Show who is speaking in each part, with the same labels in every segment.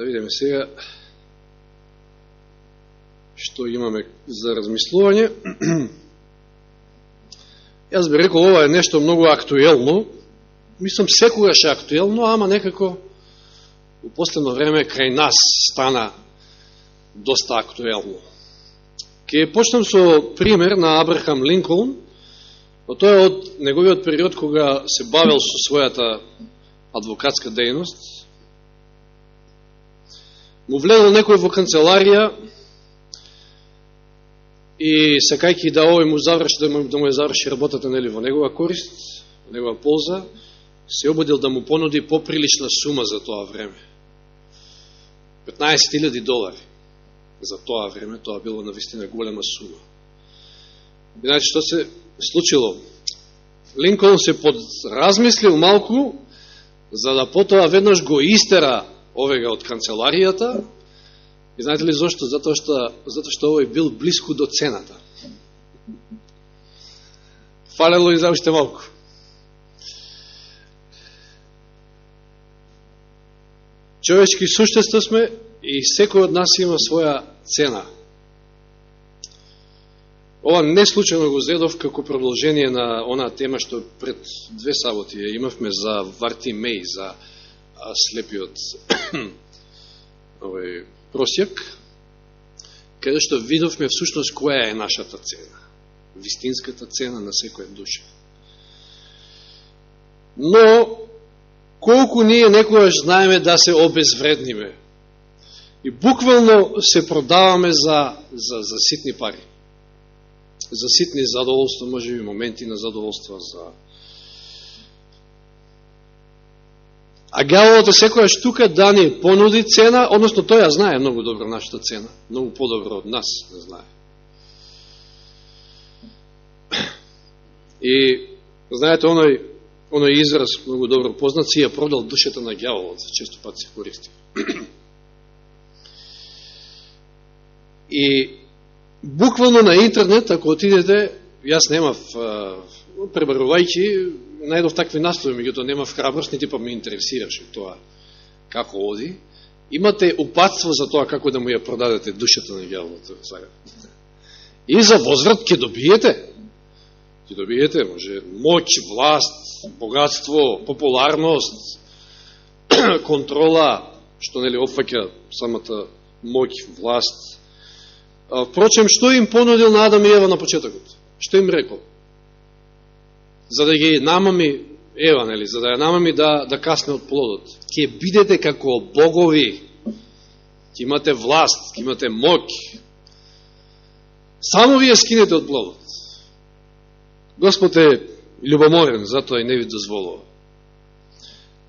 Speaker 1: Да видиме сега што имаме за размислување. Јас би рекол, ова е нешто многу актуелно. Мислам, секогаш е актуелно, ама некако у последно време крај нас стана доста актуелно. Ке почнем со пример на Абрахам Линколн, но тоа е од неговиот период кога се бавел со својата адвокатска дејност. Му влезал некој во канцеларија и сакајќи да овој му заврши, да му, да му ја заврши работата нели во негова корист, во негова полза, се ободил да му понуди поприлична сума за тоа време. 15.000 долари за тоа време, тоа било на вистина голема сума. Иначе, што се случило? Линколн се подразмислил малку, за да потоа веднаш го истера овега од канцеларијата. И знаете ли зашто? Затоа што, затоа што овој бил близко до цената. Фалело и за уште малку. Човечки суштества сме и секој од нас има своја цена. Ова не случайно го зедов како продолжение на она тема што пред две саботи ја имавме за Варти Меј, за слепиот овој просјак, каде што видовме всушност која е нашата цена, вистинската цена на секоја душа. Но, колку ние некојаш знаеме да се обезвредниме и буквално се продаваме за, за, за ситни пари за ситни задоволства, може би моменти на задоволства за А гјаволот секојаш тука да ни понуди цена, односно тој ја знае многу добро нашата цена, многу подобро од нас знае. И знаете оној оној израз многу добро познат си ја продал душата на гјаволот, често пат се користи. И буквално на интернет, ако отидете, јас немав, пребарувајќи, најдов такви наслови, меѓутоа немав храброст, нити па ме интересираше тоа како оди. Имате упатство за тоа како да му ја продадете душата на гјаволот. И за возврат ќе добиете. Ќе добиете, може, моќ, власт, богатство, популарност, контрола, што нели опфаќа самата моќ, власт, Впрочем, што им понудил на Адам и Ева на почетокот? Што им рекол? За да ги намами Ева, нели, за да ја намами да, да касне од плодот. Ке бидете како богови, ке имате власт, ке имате моќ. Само вие скинете од плодот. Господ е любоморен, затоа и не ви дозволува.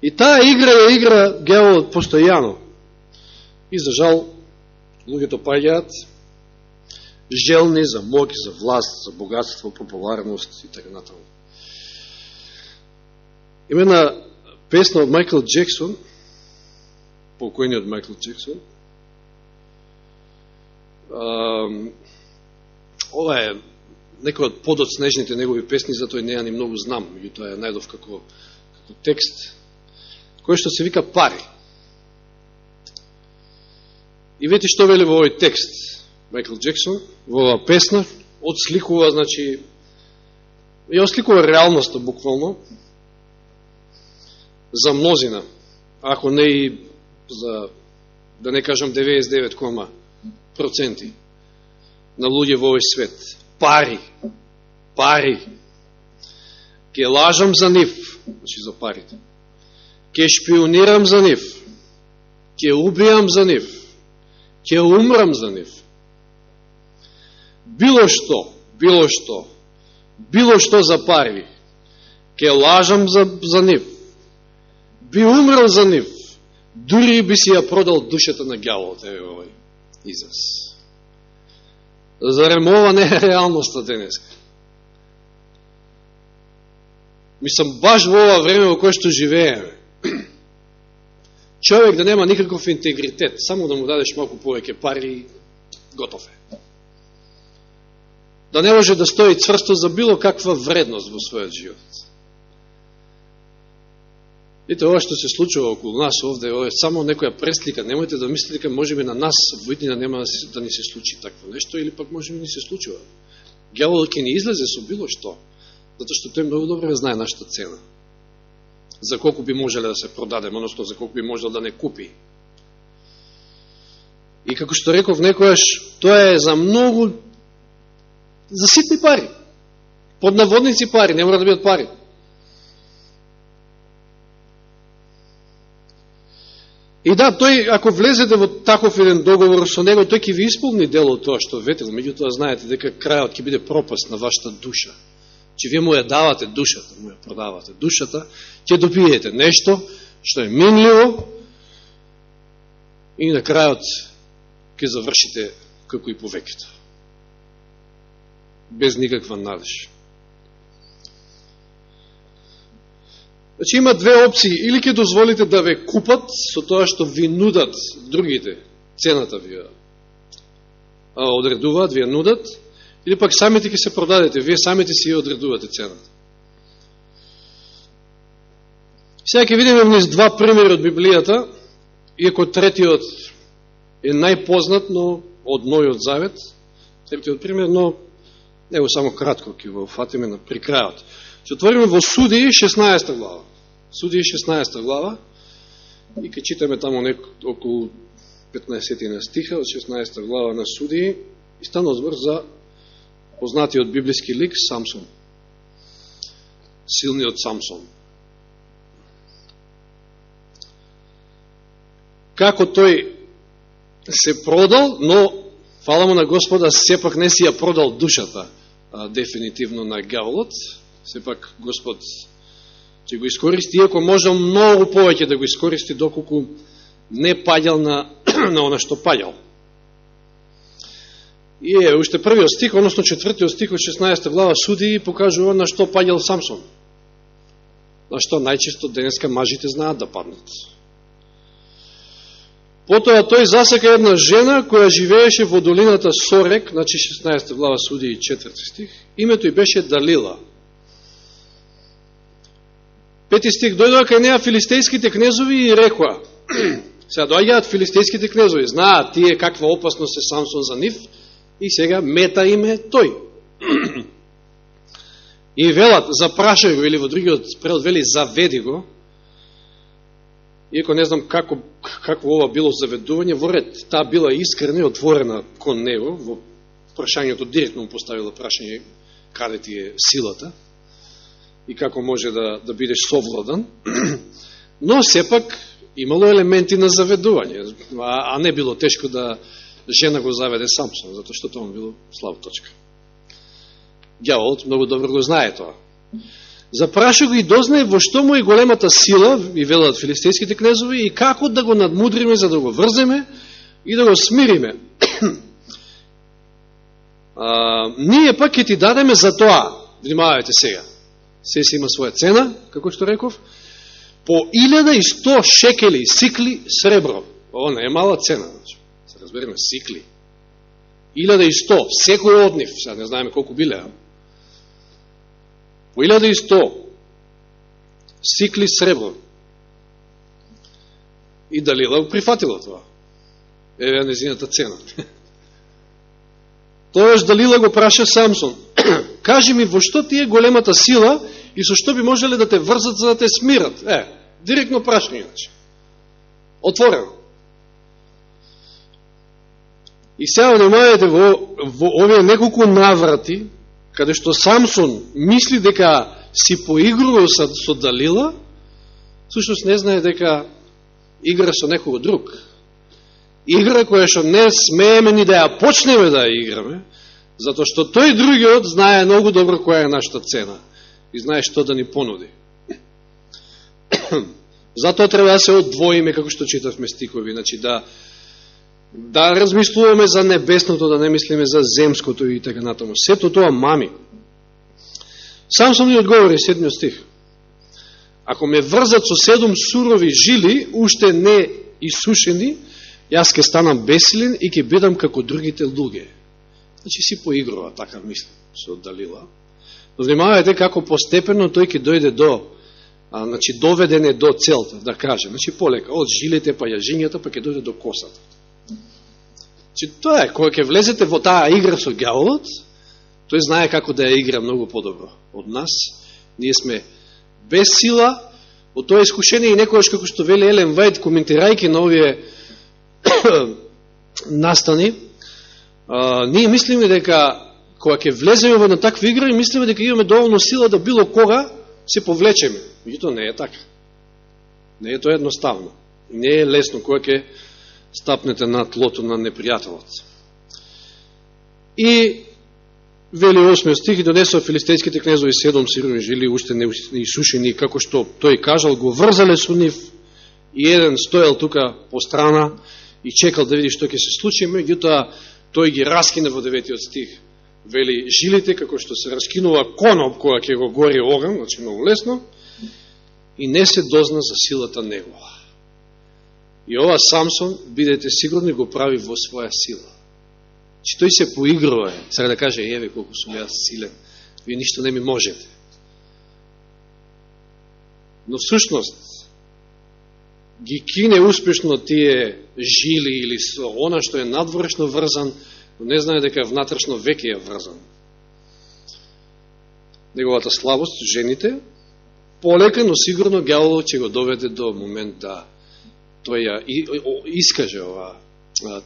Speaker 1: И таа игра ја игра геолот постојано. И за жал, луѓето паѓаат, желни за моќ, за власт, за богатство, популарност и така натаму. Има една песна од Майкл Джексон, покојниот Майкл Джексон. Ова е некој од подоцнежните негови песни, затоа не ја ни многу знам, меѓутоа ја најдов како, како текст, кој што се вика пари. И вети што вели во овој текст. Майкл Джексон во оваа песна, одсликува, значи, ја осликува реалноста буквално за мнозина, ако не и за, да не кажам 99,% на луѓе во овој свет. Пари. Пари. Ке лажам за нив, значи за парите. Ке шпионирам за нив. Ке убијам за нив. Ке умрам за нив било што, било што, било што за пари, ке лажам за, за нив, би умрел за нив, дури би си ја продал душата на гјавот, еве овој израз. Зарем ова не е реалноста денес? Мислам, баш во ова време во кое што живееме, човек да нема никаков интегритет, само да му дадеш малку повеќе пари, готов е да не може да стои цврсто за било каква вредност во својот живот. Ете, ова што се случува околу нас овде, ова е само некоја преслика. Немојте да мислите дека може би на нас војдина нема да, да ни се случи такво нешто, или пак може би ни се случува. Гјаволот ќе ни излезе со било што, затоа што тој многу добро знае нашата цена. За колку би можеле да се продадем, одnosno за колку би можел да не купи. И како што реков некојаш, тоа е за многу, за ситни пари. Под наводници пари, не мора да бидат пари. И да, тој, ако влезете во таков еден договор со него, тој ќе ви исполни дело тоа што ветел, меѓутоа знаете дека крајот ќе биде пропаст на вашата душа. Че вие му ја давате душата, му ја продавате душата, ќе добиете нешто што е минливо и на крајот ќе завршите како и повеќето. Без никаква надеж. Значи има две опции. Или ќе дозволите да ве купат со тоа што ви нудат другите, цената ви ја одредуваат, ви ја нудат, или пак самите ќе се продадете, вие самите си ја одредувате цената. Сега ќе видиме вниз два примери од Библијата, иако третиот е најпознат, но од Новиот Завет, третиот пример, но него само кратко ќе го фатиме на прикрајот. Се отвориме во Судии 16 глава. Судија 16 глава и ке читаме тамо нек, околу 15 на стиха од 16 глава на Судија и стана збор за познатиот библиски лик Самсон. Силниот Самсон. Како тој се продал, но фала му на Господа, сепак не си ја продал душата а, дефинитивно на гаволот, сепак Господ ќе го искористи, иако можел многу повеќе да го искористи, доколку не паѓал на, на она што паѓал. И е, уште првиот стих, односно четвртиот стих од 16 глава суди и покажува на што паѓал Самсон. На што најчесто денеска мажите знаат да паднат. Потоа тој засека една жена која живееше во долината Сорек, значи 16 глава суди и 4 стих, името и беше Далила. Пети стих, дојдоа кај неа филистејските кнезови и рекоа, сега дојгаат филистејските кнезови, знаат тие каква опасност е Самсон за нив, и сега мета име тој. И велат, запрашај го, или во другиот превод вели, заведи го, иако не знам како, какво ова било заведување, во ред, таа била искрена и отворена кон него, во прашањето директно му поставила прашање каде ти е силата, и како може да, да бидеш совладан, но сепак имало елементи на заведување, а, а не било тешко да жена го заведе Самсон, затоа што тоа било слава точка. Дјаволот многу добро го знае тоа. Запраша го и дознае во што му е големата сила, и велат филистејските кнезови, и како да го надмудриме за да го врземе и да го смириме. а, ние пак ќе ти дадеме за тоа, внимавајте сега, се си има своја цена, како што реков, по 1100 шекели сикли сребро. Ова не е мала цена, значи. Се разбереме, сикли. 1100, секој од нив, сега не знаеме колку биле, а? По 1100 сикли сребро. И Далила да прифатила тоа. Еве незината цена. Тоаш Далила го праша Самсон. Кажи ми, во што ти е големата сила и со што би можеле да те врзат за да те смират? Е, директно прашање, значи. Отворено. И сега да внимавајте во, во овие неколку наврати, каде што Самсон мисли дека си поигрувал со, со Далила, сушност не знае дека игра со некого друг. Игра која што не смееме ни да ја почнеме да ја играме, затоа што тој другиот знае многу добро која е нашата цена и знае што да ни понуди. Затоа треба да се одвоиме, како што читавме стикови, значи да, да размислуваме за небесното, да не мислиме за земското и така натаму. Сето тоа мами. Сам сам ни одговори седмиот стих. Ако ме врзат со седум сурови жили, уште не исушени, јас ке станам бесилен и ке бидам како другите луѓе. Значи си поигрува, така мислам, со Далила. Но внимавајте како постепено тој ќе дојде до а, значи, доведен е до целта, да каже. Значи, полека, од жилите па јажињата, па ќе дојде до косата. Значи, тоа е, кога ќе влезете во таа игра со гјаволот, тој знае како да ја игра многу подобро од нас. Ние сме без сила, од тоа искушение и некојаш, како што вели Елен Вајд, коментирајќи на овие настани, а, ние мислиме дека кога ќе влеземе во една таква игра и мислиме дека имаме доволно сила да било кога се повлечеме. Меѓуто не е така. Не е тоа едноставно. Не е лесно кога ќе стапнете на тлото на непријателот. И вели 8 стих и донесо филистејските кнезови седом сирови жили уште не исушени, како што тој кажал, го врзале со нив и еден стоел тука по страна и чекал да види што ќе се случи, меѓутоа тој ги раскине во деветиот стих вели жилите, како што се раскинува коноп која ќе го гори оган, значи многу лесно, и не се дозна за силата негова. И ова Самсон, бидете сигурни, го прави во своја сила. Че тој се поигрува, сега да каже, еве колку сум јас силен, вие ништо не ми можете. Но всушност, ги кине успешно тие жили или со она што е надворешно врзан, но не знае дека внатрешно веќе е врзан. Неговата слабост, жените, полека, но сигурно гјаволот ќе го доведе до момент да тој ја искаже ова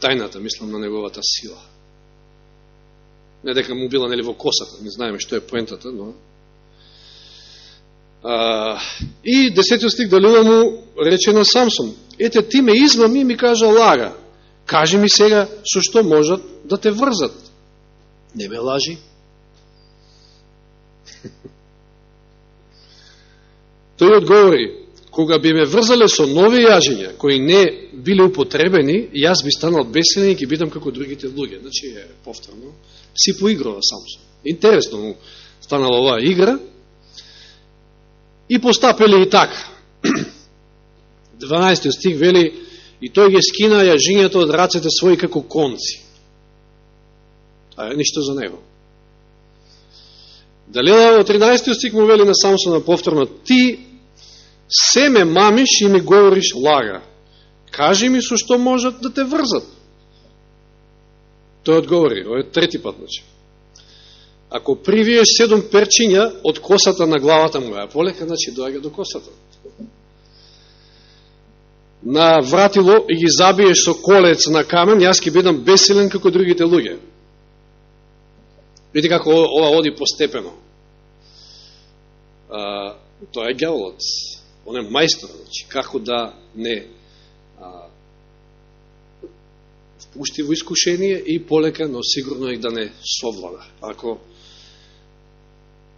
Speaker 1: тајната, мислам, на неговата сила. Не дека му била нели во косата, не знаеме што е поентата, но... А, и десетиот стик Далила му рече на Самсон, ете ти ме измами и ми кажа лага, кажи ми сега со што можат да те врзат. Не ме лажи. Тој одговори, кога би ме врзале со нови јажиња, кои не биле употребени, јас би станал бесилен и ги бидам како другите луѓе. Значи, е, повторно, си поиграва Самсон. Интересно му станала оваа игра. И постапеле и така. 12 стих вели, и тој ги скина јажињата од рацете своји како конци. А е ништо за него. Далела во 13 стих му вели на Самсона повторно, ти се ме мамиш и ми говориш лага. Кажи ми со што можат да те врзат. Тој одговори, ово е трети пат, значи. Ако привиеш седом перчиња од косата на главата му, а полека, значи, доаѓа до косата. На вратило и ги забиеш со колец на камен, јас ќе бидам бесилен како другите луѓе. Видите како ова оди постепено. А, тоа е гјаволот. Он е мајстор, значи, како да не а, впушти во искушение и полека, но сигурно и да не совлада. Ако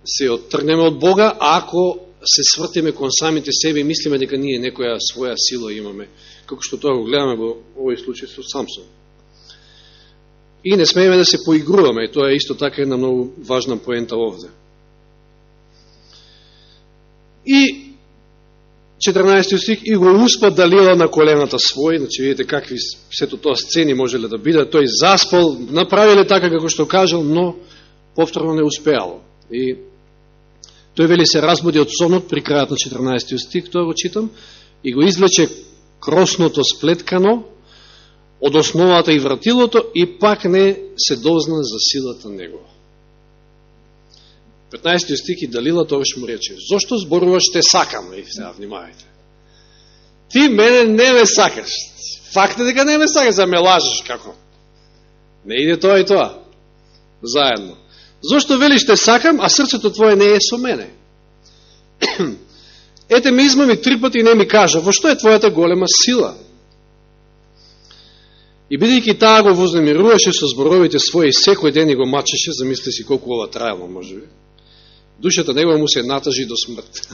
Speaker 1: се оттргнеме од Бога, ако се свртиме кон самите себе и мислиме дека ние некоја своја сила имаме, како што тоа го гледаме во овој случај со Самсон. И не смееме да се поигруваме, и тоа е исто така една многу важна поента овде. И 14 стих, и го успа Далила на колената свој, значи видите какви сето тоа сцени можеле да бидат, тој заспал, направиле така како што кажал, но повторно не успеало. И тој вели се разбуди од сонот при крајот на 14 стих, тоа го читам, и го извлече кросното сплеткано од основата и вратилото и пак не се дозна за силата негова. 15 стих и Далила тогаш му рече, зошто зборуваш те сакам? И сега внимавајте. Ти мене не ме сакаш. Факт е дека не ме сакаш, за ме лажеш, како? Не иде тоа и тоа. Заедно. Зошто велиш те сакам, а срцето твое не е со мене? Ете ме измами три пати и не ми кажа, во што е твојата голема сила? И бидејќи таа го вознемируваше со зборовите своји, секој ден и го мачеше, замисли си колку ова трајало, може би душата негова му се натажи до смрт.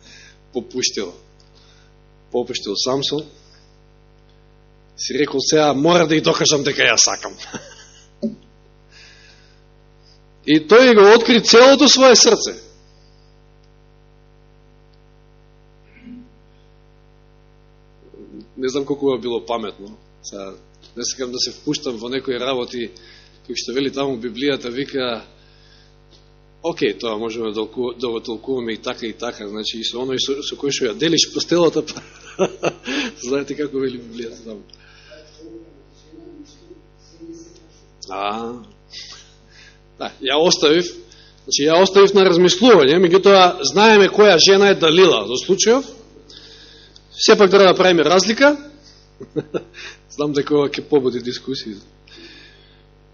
Speaker 1: Попуштил. Попуштил Самсон. Си рекол сега, мора да и докажам дека ја сакам. И тој го откри целото свое срце. Не знам колку било паметно. Са, не сакам да се впуштам во некои работи, кои што вели таму Библијата, вика, окей, тоа можеме да, да го толкуваме и така и така, значи и со оној со, со кој што ја делиш постелата, па, знаете како вели Библијата таму. А, да, ја оставив, значи ја оставив на размислување, меѓутоа знаеме која жена е Далила за случајов, сепак треба да правиме разлика, знам дека ова ќе побуди дискусија.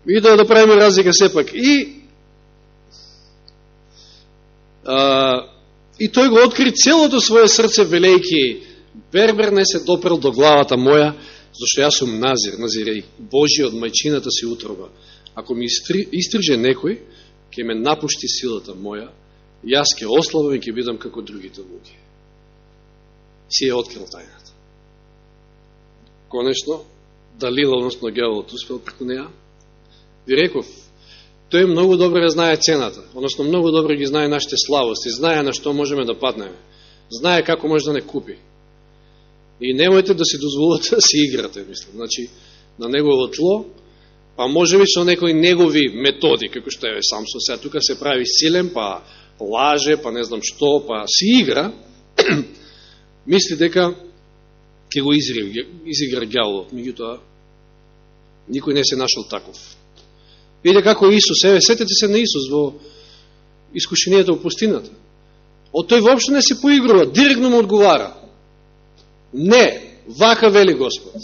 Speaker 1: И да да правиме разлика сепак. И а, и тој го откри целото свое срце велејки Бербер не се допрел до главата моја, зашто јас сум назир, назирей, Божи од мајчината си утроба. Ако ми истрже некој, ќе ме напушти силата моја, јас ќе ослабам и ќе бидам како другите луѓе. Си е открил тајната. Конечно, Далила, односно Геолот, успел преку неја. Ви реков, тој многу добро ја знае цената, односно многу добро ги знае нашите славости, знае на што можеме да паднеме, знае како може да не купи. И немојте да си дозволите да си играте, мислам. Значи, на негово тло, па може би со некои негови методи, како што е Самсон, сега тука се прави силен, па лаже, па не знам што, па си игра, мисли дека ќе го изигра, изигра меѓутоа никој не се нашол таков. Виде како Исус, еве, сетете се на Исус во искушенијата во пустината. Од тој воопшто не се поигрува, директно му одговара. Не, вака вели Господ.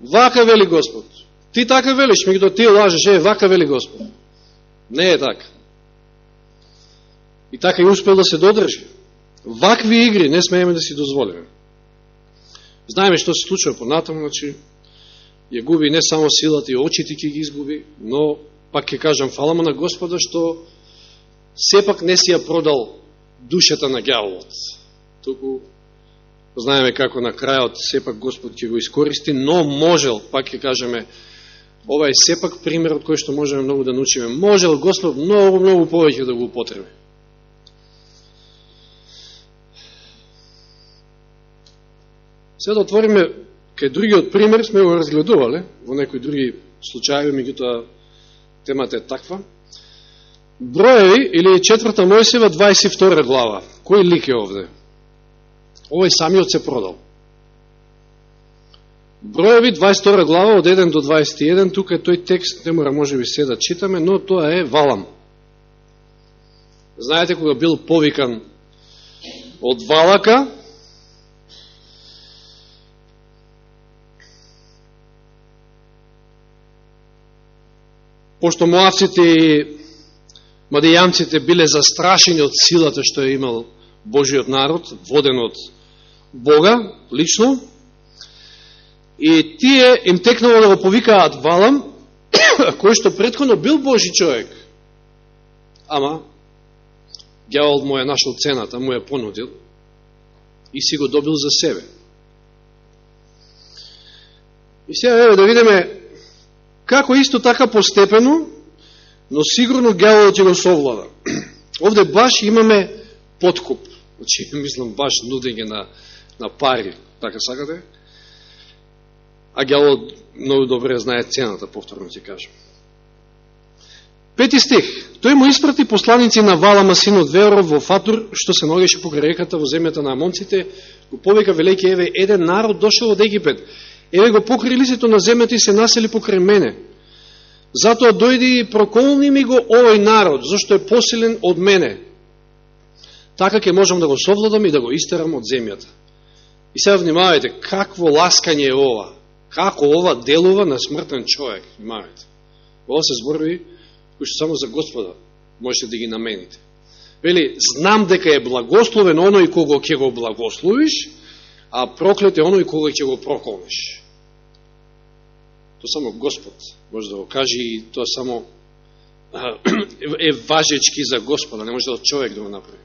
Speaker 1: Вака вели Господ. Ти така велиш, меѓутоа ти лажеш, е, вака вели Господ. Не е така. И така и успел да се додржи. Вакви игри не смееме да си дозволиме. Знаеме што се случува понатаму, значи, ја губи не само силата и очите ќе ги изгуби, но пак ќе кажам фалама на Господа што сепак не си ја продал душата на гјаволот. Туку знаеме како на крајот сепак Господ ќе го искористи, но можел, пак ќе кажеме, ова е сепак пример од кој што можеме многу да научиме. Можел Господ многу, многу повеќе да го употреби. Сега да отвориме кај другиот пример, сме го разгледувале во некои други случаи, меѓутоа темата е таква. Броеви или четврта Мојсева 22 глава. Кој лик е овде? Овој самиот се продал. Броеви 22 глава од 1 до 21, тука е тој текст, не мора може би се да читаме, но тоа е Валам. Знаете кога бил повикан од Валака, пошто моавците и мадијамците биле застрашени од силата што е имал Божиот народ, воден од Бога, лично, и тие им текнало да го повикаат Валам, кој што предходно бил Божи човек. Ама, Гјавол му е нашол цената, му е понудил и си го добил за себе. И сега еве да видиме како исто така постепено, но сигурно гјаволот ќе го совлада. Овде баш имаме подкуп. Значи, мислам, баш нудење на на пари, така сакате, а гјалот многу добре знае цената, повторно ќе кажам. Пети стих. Тој му испрати посланици на Валама, синот Веоров, во Фатур, што се ногеше покрај реката во земјата на Амонците, го повика велеки, еве, еден народ дошел од Египет. Еве го покри лицето на земјата и се насели покрај мене. Затоа дојди и проколни ми го овој народ, зашто е посилен од мене. Така ќе можам да го совладам и да го истерам од земјата. И сега внимавајте, какво ласкање е ова? Како ова делува на смртен човек? имавете. Ова се зборови кои што само за Господа можете да ги намените. Вели, знам дека е благословен оној кого ќе го благословиш, а проклет е оној кого ќе го проколнеш. То само Господ може да го каже и тоа само е важечки за Господа, не може да човек да го направи.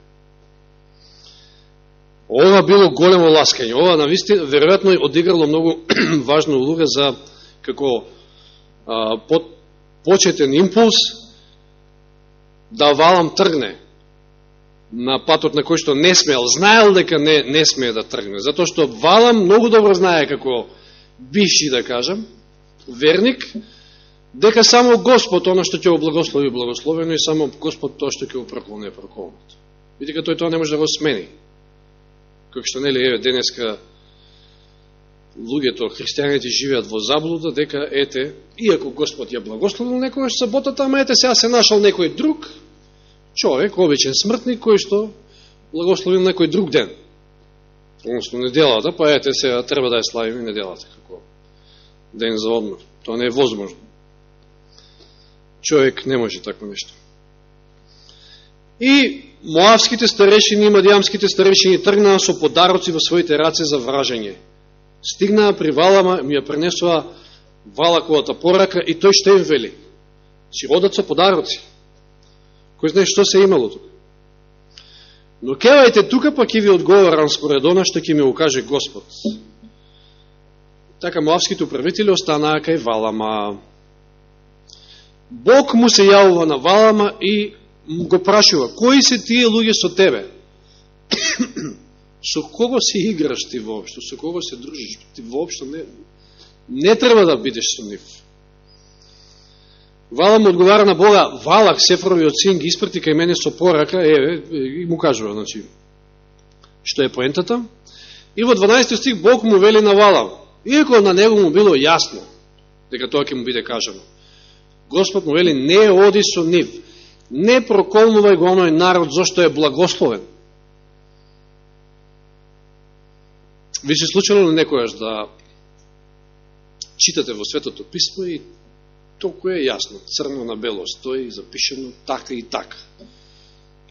Speaker 1: Ова било големо ласкање. Ова, навистина, веројатно, одиграло многу важна улога за како а, под, почетен импулс да Валам тргне на патот на кој што не смеел, знаел дека не, не смее да тргне. Затоа што Валам многу добро знае како бивши, да кажам, верник, дека само Господ, оно што ќе го благослови, благословено и само Господ тоа што ќе го проклоне проколнат. И дека тој тоа не може да го смени. Како што нели еве денеска луѓето, христијаните живеат во заблуда, дека ете, иако Господ ја благословил некојаш саботата, ама ете сега се нашал некој друг човек, обичен смртник, кој што благословил некој друг ден. Односно неделата, па ете сега треба да ја славиме неделата како ден за одмор. Тоа не е возможно. Човек не може такво нешто. И Моавските старешини и Мадиамските старешини тргнаа со подароци во своите раце за вражање стигнаа при Валама, ми ја пренесува Валаковата порака и тој што им вели. Си одат со подароци. Кој знае што се имало тука. Но кевајте тука, па ќе ви одговорам споредона што ќе ми укаже Господ. Така моавските управители останаа кај Валама. Бог му се јавува на Валама и го прашува, кои се тие луѓе со тебе? со кого се играш ти воопшто, со кого се дружиш, ти воопшто не, не треба да бидеш со нив. Вала му одговара на Бога, Валак, Сефровиот син, ги испрати кај мене со порака, еве, и му кажува, значи, што е поентата. И во 12 стих Бог му вели на Вала, иако на него му било јасно, дека тоа ќе му биде кажано. Господ му вели, не оди со нив, не проколнувај го оној народ, зашто е благословен. Ви се случило ли некојаш да читате во Светото Писмо и толку е јасно, црно на бело стои, запишено така и така.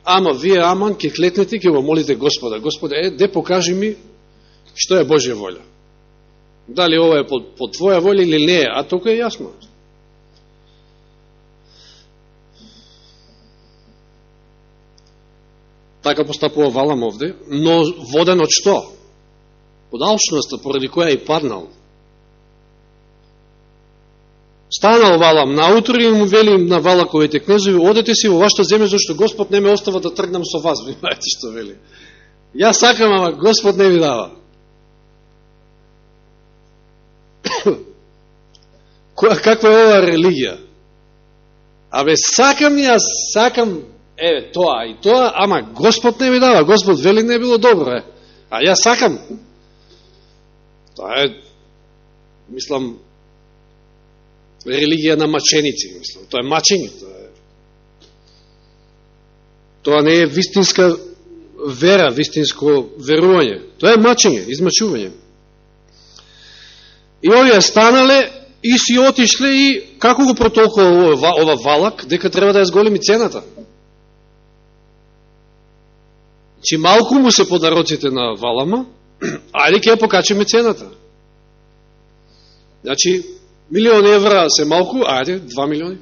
Speaker 1: Ама вие, аман, ке клетнете, ке го молите Господа. Господа, е, де покажи ми што е Божја волја. Дали ова е по, по Твоја волја или не е, а толку е јасно. Така постапува Валам овде, но воден од што? од алчноста поради која и паднал. Станал Валам наутро и му вели на Валаковите кнезови, одете си во вашата земја, зашто Господ не ме остава да тргнам со вас. Внимајте што вели. Ја сакам, ама Господ не ви дава. Каква е ова религија? Абе, сакам јас, сакам, еве, тоа и тоа, ама Господ не ми дава. Господ вели не било добро, е. А јас сакам. Тоа е, мислам, религија на маченици, мислам. Тоа е мачење. Тоа, е... тоа не е вистинска вера, вистинско верување. Тоа е мачење, измачување. И овие станале и си отишле и како го протолкува ова, ова валак, дека треба да ја зголеми цената че малку му се подароците на Валама, ајде ќе ја покачиме цената. Значи, милион евра се малку, ајде, два милиони.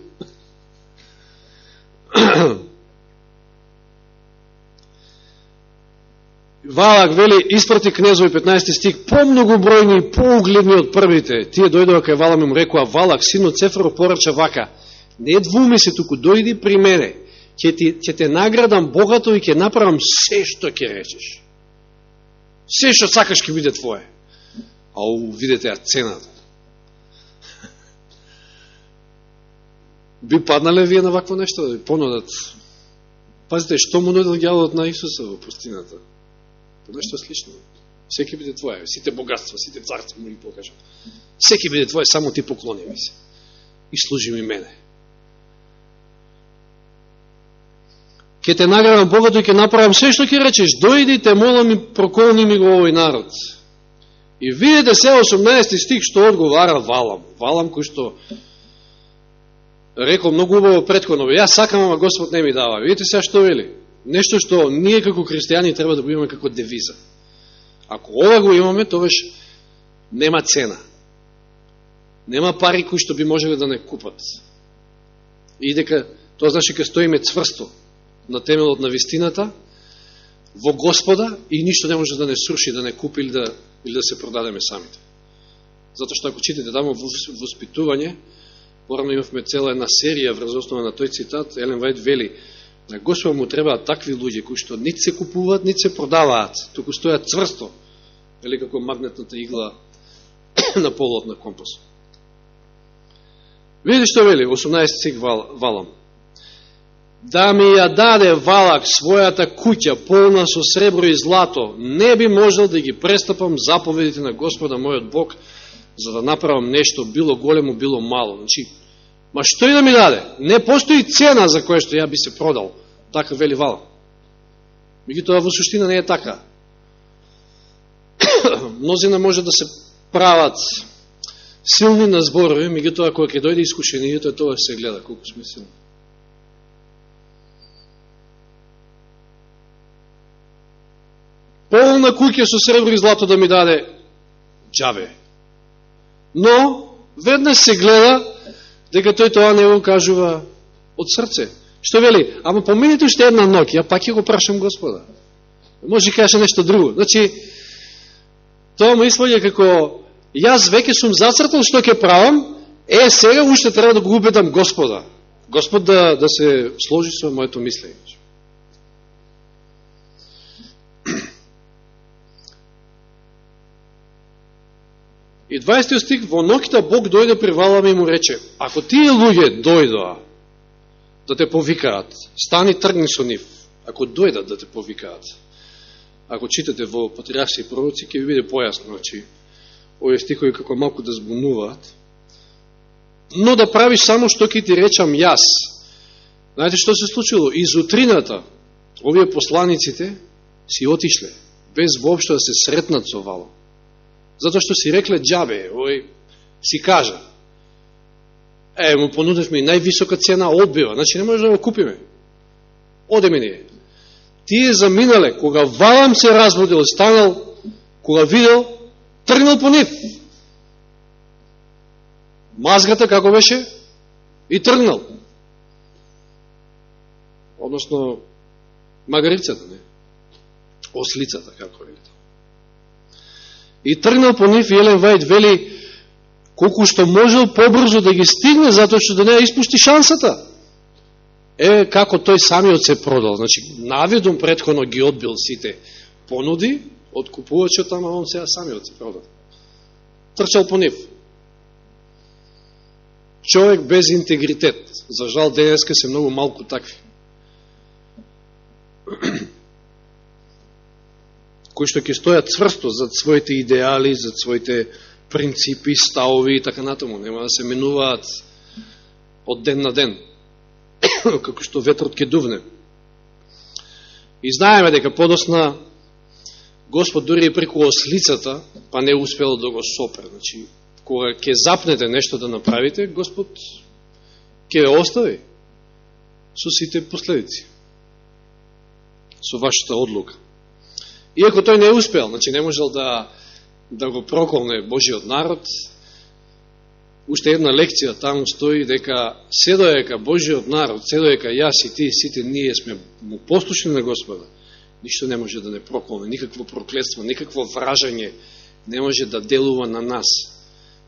Speaker 1: Валак вели, испрати кнезови 15 стик, помногу бројни и поугледни од првите. Тие дојдоа кај Валам и му рекоа, Валак, синот Цефро, порача вака, не двуми се туку, дојди при мене, ќе, ти, ќе те наградам богато и ќе направам се што ќе речеш. Се што сакаш ќе биде твое. Ау, видете ја цената. Би паднале вие на вакво нешто да ви понудат? Пазите, што му нудил гјалот на Исуса во пустината? По нешто слично. Секи биде твое, сите богатства, сите царства му ги покажа. Секи биде твое, само ти поклони ми се. И служи ми мене. Ке те наградам богато и ке направам се што ќе речеш. Дојди те молам и проколни ми го овој народ. И видите се 18 стих што одговара Валам. Валам кој што реко многу убаво предходно. Јас сакам, ама Господ не ми дава. Видите се што вели? Нешто што ние како христијани треба да го имаме како девиза. Ако ова го имаме, тогаш нема цена. Нема пари кои што би можеле да не купат. И дека тоа значи ке стоиме цврсто на темелот на вистината, во Господа и ништо не може да не сруши, да не купи или да, или да се продадеме самите. Затоа што ако читате тамо воспитување, порано да имавме цела една серија врз основа на тој цитат, Елен Вајд вели, на Господа му требаат такви луѓе кои што нит се купуваат, нит се продаваат, туку стојат цврсто, или како магнетната игла на полот на компас. Видите што вели, 18 стих Валам. Да ми ја даде Валак својата куќа полна со сребро и злато, не би можел да ги престапам заповедите на Господа мојот Бог, за да направам нешто, било големо, било мало. Значи, ма што и да ми даде? Не постои цена за која што ја би се продал. Така вели Валак. тоа во суштина не е така. Мнозина може да се прават силни на зборови, меѓутоа кога ќе дојде искушението, тоа се гледа колку сме силни. Полна куќа со сребро и злато да ми даде джаве. Но, веднаш се гледа дека тој тоа не го кажува од срце. Што вели? Ама поминете уште една ноќ, ја пак ќе го прашам Господа. Може да каже нешто друго. Значи, тоа му изгледа како јас веќе сум зацртал што ќе правам, е, сега уште треба да го убедам Господа. Господ да, да се сложи со моето мислење. И 20 стих, во ноќта Бог дојде при Валам и му рече, ако тие луѓе дојдоа да те повикаат, стани тргни со нив, ако дојдат да те повикаат, ако читате во Патриарси и пророци, ќе ви биде појасно, значи, овие стихови како малку да збунуваат, но да правиш само што ќе ти речам јас. Знаете што се случило? Изутрината овие посланиците си отишле, без воопшто да се сретнат со Вало. Зато што си рекле джабе, ој си кажа. Е, му понудевме и највисока цена одбива, значи не може да го купиме. Одеме ние. Тие заминале, кога Валам се разбудил, станал, кога видел, тргнал по нив. Мазгата како беше? И тргнал. Односно, магарицата, не? Ослицата, како е тоа. И тргнал по нив и Елен Вајд вели колку што можел побрзо да ги стигне, затоа што да не испушти шансата. Е, како тој самиот се продал. Значи, наведом предходно ги одбил сите понуди, од купувачот, ама он сега самиот се продал. Трчал по нив. Човек без интегритет. За жал, денеска се многу малку такви. Кои што ќе стојат цврсто за своите идеали, за своите принципи, ставови и така натаму. Нема да се менуваат од ден на ден, како што ветрот ќе дувне. И знаеме дека подосна Господ дури и преку ослицата, па не успело да го сопре. Значи, кога ќе запнете нешто да направите, Господ ќе остави со сите последици. Со вашата одлука. Иако тој не успел, значи не можел да, да го проколне Божиот народ, уште една лекција таму стои дека се доека Божиот народ, се доека јас и ти, сите ние сме му послушни на Господа, ништо не може да не проколне, никакво проклетство, никакво вражање не може да делува на нас.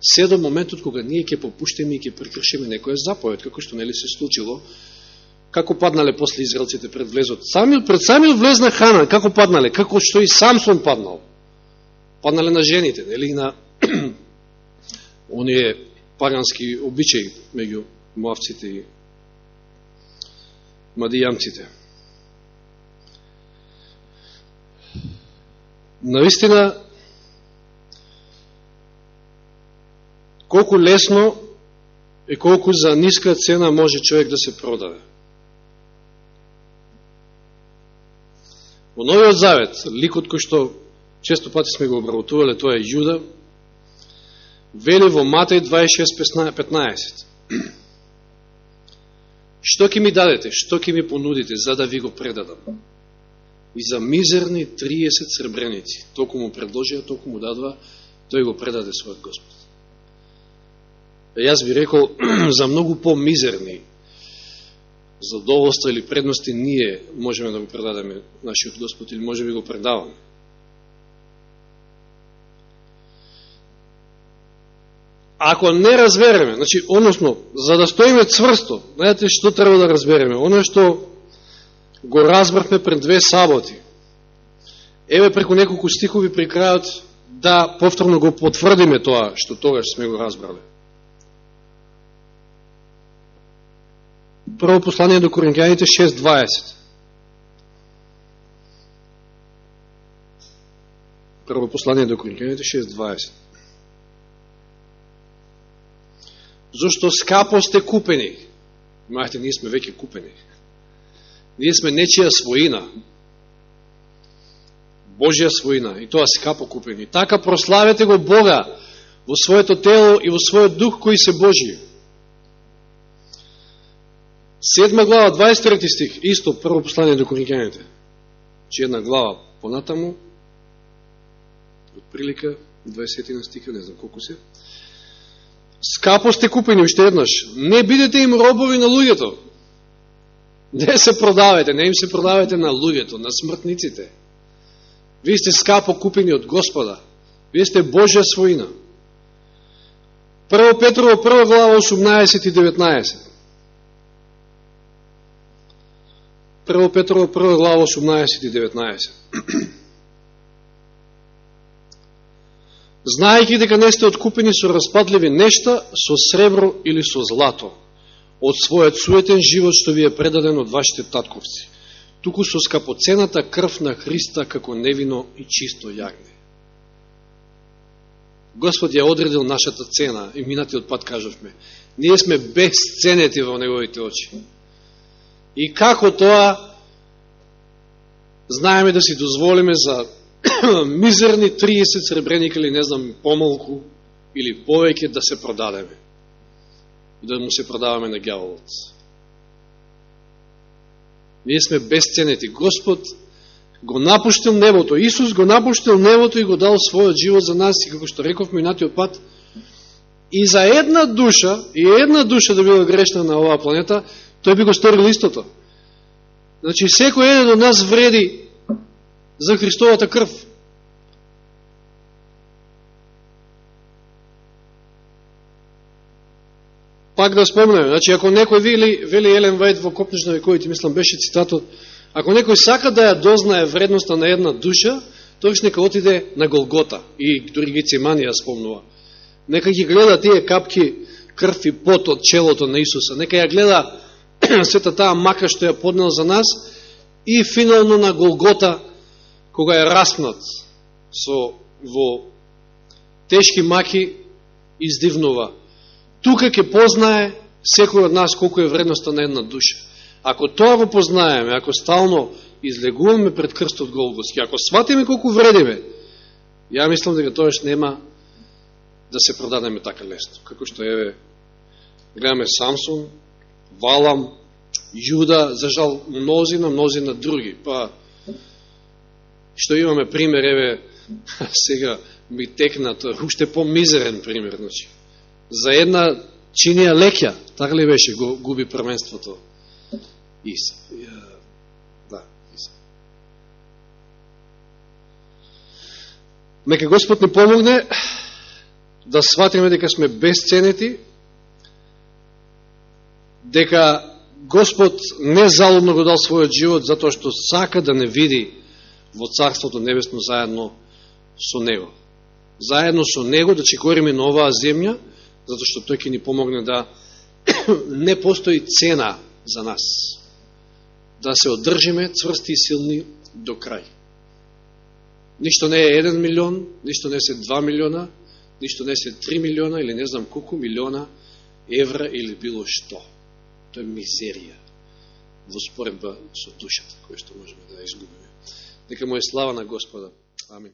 Speaker 1: Се до моментот кога ние ќе попуштиме и ќе прекршиме некоја заповед, како што нели се случило, како паднале после израелците пред влезот. Сами, пред самиот влез на Хана, како паднале, како што и Самсон паднал. Паднале на жените, нели на оние пагански обичаи меѓу муавците и мадијамците. наистина колку лесно и колку за ниска цена може човек да се продаде. Во Новиот Завет, ликот кој што често пати сме го обработувале, тоа е Јуда, вели во Матеј 26.15. Што ќе ми дадете, што ќе ми понудите, за да ви го предадам? и за мизерни 30 сребреници. толку му предложија, толку му дадва, тој го предаде својот Господ. Јас би рекол, за многу по-мизерни задоволства или предности ние можеме да го предадеме нашиот Господ или може би да го предаваме. Ако не разбереме, значи, односно, за да стоиме цврсто, знаете што треба да разбереме? Оно што го разбрахме пред две саботи. Еве преку неколку стихови при крајот да повторно го потврдиме тоа што тогаш сме го разбрале. Прво послание до Коринјаните 6.20. Прво послание до Коринјаните 6.20. Зошто скапо сте купени. Мајте ние сме веќе купени. Ние сме нечија своина. Божја своина. И тоа скапо купени. Така прославете го Бога во своето тело и во својот дух кој се Божи. Седма глава, 23 стих, исто прво послание до Коринќаните. Че една глава понатаму, од прилика, 20 стиха, не знам колку се. Скапо сте купени уште еднаш. Не бидете им робови на луѓето. Не се продавете, не им се продавете на луѓето, на смртниците. Вие сте скапо купени од Господа. Вие сте Божја своина. Прво Петрово, прва глава, 18 и 19. Прво Петрово, прва глава, 18 и 19. Знаејќи дека не сте откупени со распадливи нешта, со сребро или со злато, од својот суетен живот што ви е предаден од вашите татковци, туку со скапоцената крв на Христа како невино и чисто јагне. Господ ја одредил нашата цена и минатиот пат кажавме. Ние сме безценети во неговите очи. И како тоа знаеме да си дозволиме за мизерни 30 сребреника или не знам помалку или повеќе да се продадеме. И да му се продаваме на гјаволот. Ние сме безценети. Господ го напуштил небото. Исус го напуштил небото и го дал својот живот за нас и како што реков минатиот пат, и за една душа, и една душа да била грешна на оваа планета, тој би го сторил истото. Значи, секој еден од нас вреди за Христовата крв. Пак да спомнем, значи ако некој вели, вели Елен Вајд во Копниш на вековите, мислам беше цитатот, ако некој сака да ја дознае вредноста на една душа, тој нека отиде на Голгота и дори Гециманија спомнува. Нека ги гледа тие капки крв и пот од челото на Исуса. Нека ја гледа сета таа мака што ја поднел за нас и финално на Голгота кога е распнат со во тешки маки издивнува. Тука ќе познае секој од нас колку е вредноста на една душа. Ако тоа го познаеме, ако стално излегуваме пред крстот Голготски, ако сватиме колку вредиме, ја мислам дека тоа што нема да се продадеме така лесно. Како што еве, гледаме Самсон, Валам, Јуда, за жал мнозина, мнозина други. Па, што имаме пример, еве, сега ми текнат, уште по-мизерен пример, значи. За една чинија леќа, така ли беше, го губи првенството Иса. Да, Иса. Нека Господ ни помогне да сватиме дека сме безценети, дека Господ не залудно го дал својот живот затоа што сака да не види во Царството Небесно заедно со Него. Заедно со Него да чекориме на оваа земја, затоа што Тој ќе ни помогне да не постои цена за нас. Да се одржиме цврсти и силни до крај. Ништо не е 1 милион, ништо не се 2 милиона, ништо не се 3 милиона или не знам колку милиона евра или било што. Тоа е мизерија во споредба со душата, која што можеме да изгубиме. Нека му е слава на Господа. Амин.